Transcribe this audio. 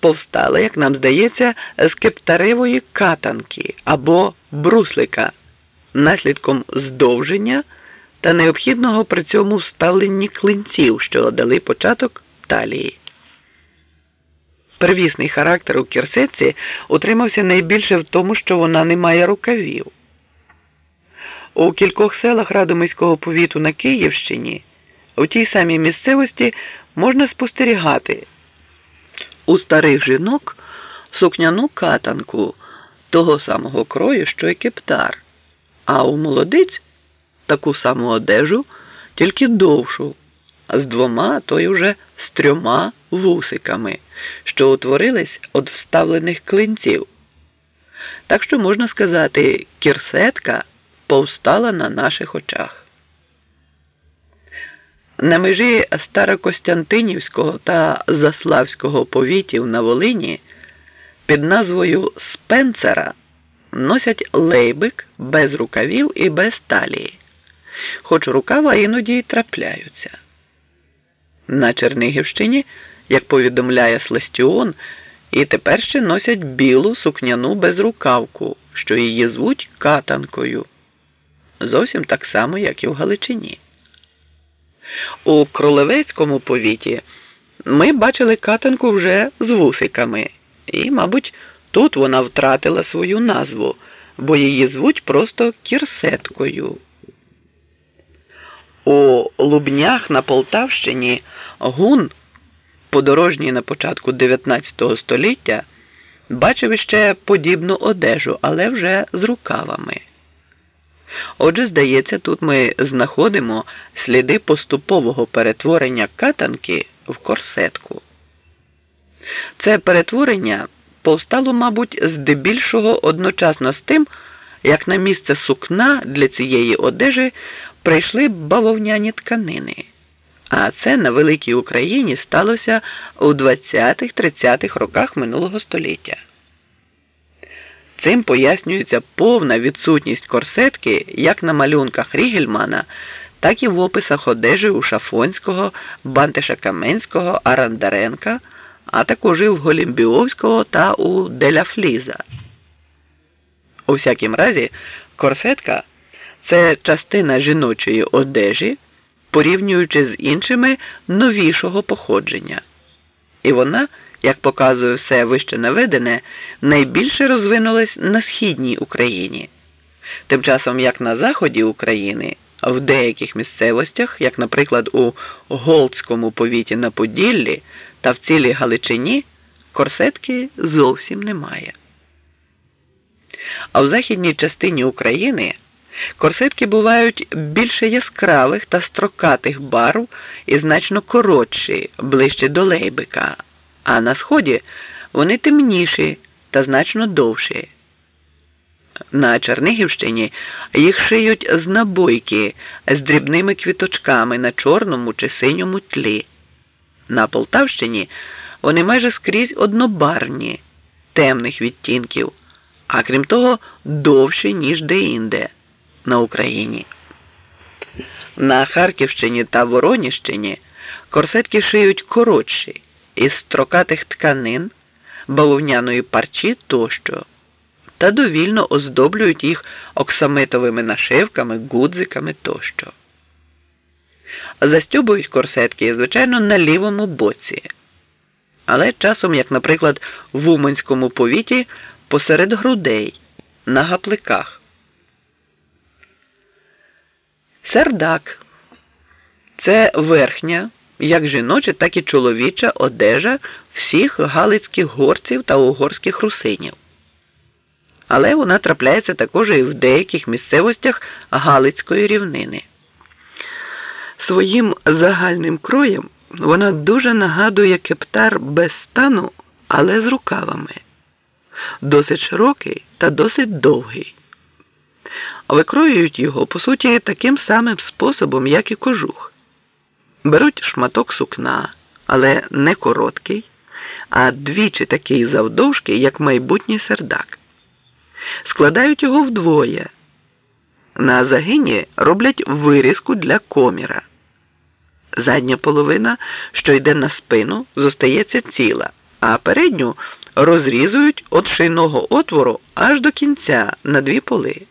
повстала, як нам здається, з кептаревої катанки або бруслика, наслідком здовження та необхідного при цьому вставленні клинців, що дали початок талії. Первісний характер у кірсетці утримався найбільше в тому, що вона не має рукавів. У кількох селах Радомиського повіту на Київщині у тій самій місцевості можна спостерігати у старих жінок сукняну катанку того самого крою, що й кептар, а у молодиць таку саму одежу, тільки довшу, з двома, то й уже з трьома вусиками, що утворились від вставлених клинців. Так що можна сказати, кірсетка повстала на наших очах. На межі Старокостянтинівського та Заславського повітів на Волині під назвою Спенцера носять лейбик без рукавів і без талії, хоч рукава іноді й трапляються. На Чернигівщині, як повідомляє Сластіон, і тепер ще носять білу сукняну безрукавку, що її звуть катанкою. Зовсім так само, як і в Галичині. У Кролевецькому повіті ми бачили катанку вже з вусиками, і, мабуть, тут вона втратила свою назву, бо її звуть просто кірсеткою. У Лубнях на Полтавщині гун, подорожній на початку 19 століття, бачив іще подібну одежу, але вже з рукавами. Отже, здається, тут ми знаходимо сліди поступового перетворення катанки в корсетку. Це перетворення повстало, мабуть, здебільшого одночасно з тим, як на місце сукна для цієї одежі прийшли бавовняні тканини. А це на великій Україні сталося у 20-30-х роках минулого століття. Цим пояснюється повна відсутність корсетки як на малюнках Рігельмана, так і в описах одежі у Шафонського, Бантиша Каменського, Арандаренка, а також і в Голімбіовського та у Деляфліза. У всякім разі, корсетка це частина жіночої одежі, порівнюючи з іншими новішого походження. І вона як показує все вище наведене, найбільше розвинулась на східній Україні. Тим часом, як на заході України, в деяких місцевостях, як, наприклад, у Голдському повіті на Поділлі та в цілій Галичині, корсетки зовсім немає. А в західній частині України корсетки бувають більше яскравих та строкатих барв і значно коротші, ближче до лейбика а на сході вони темніші та значно довші. На Чернигівщині їх шиють з набойки з дрібними квіточками на чорному чи синьому тлі. На Полтавщині вони майже скрізь однобарні, темних відтінків, а крім того, довші, ніж деінде на Україні. На Харківщині та Вороніщині корсетки шиють коротші із строкатих тканин, бавовняної парчі тощо, та довільно оздоблюють їх оксамитовими нашивками, гудзиками тощо. Застюбують корсетки, звичайно, на лівому боці, але часом, як, наприклад, в Уманському повіті посеред грудей, на гапликах. Сердак це верхня як жіноча, так і чоловіча одежа всіх галицьких горців та угорських русинів. Але вона трапляється також і в деяких місцевостях Галицької рівнини. Своїм загальним кроєм вона дуже нагадує кептар без стану, але з рукавами, досить широкий та досить довгий. Викроюють його, по суті, таким самим способом, як і кожух. Беруть шматок сукна, але не короткий, а двічі такий завдовжки, як майбутній сердак. Складають його вдвоє. На загині роблять вирізку для коміра. Задня половина, що йде на спину, зостається ціла, а передню розрізують від шийного отвору аж до кінця на дві поли.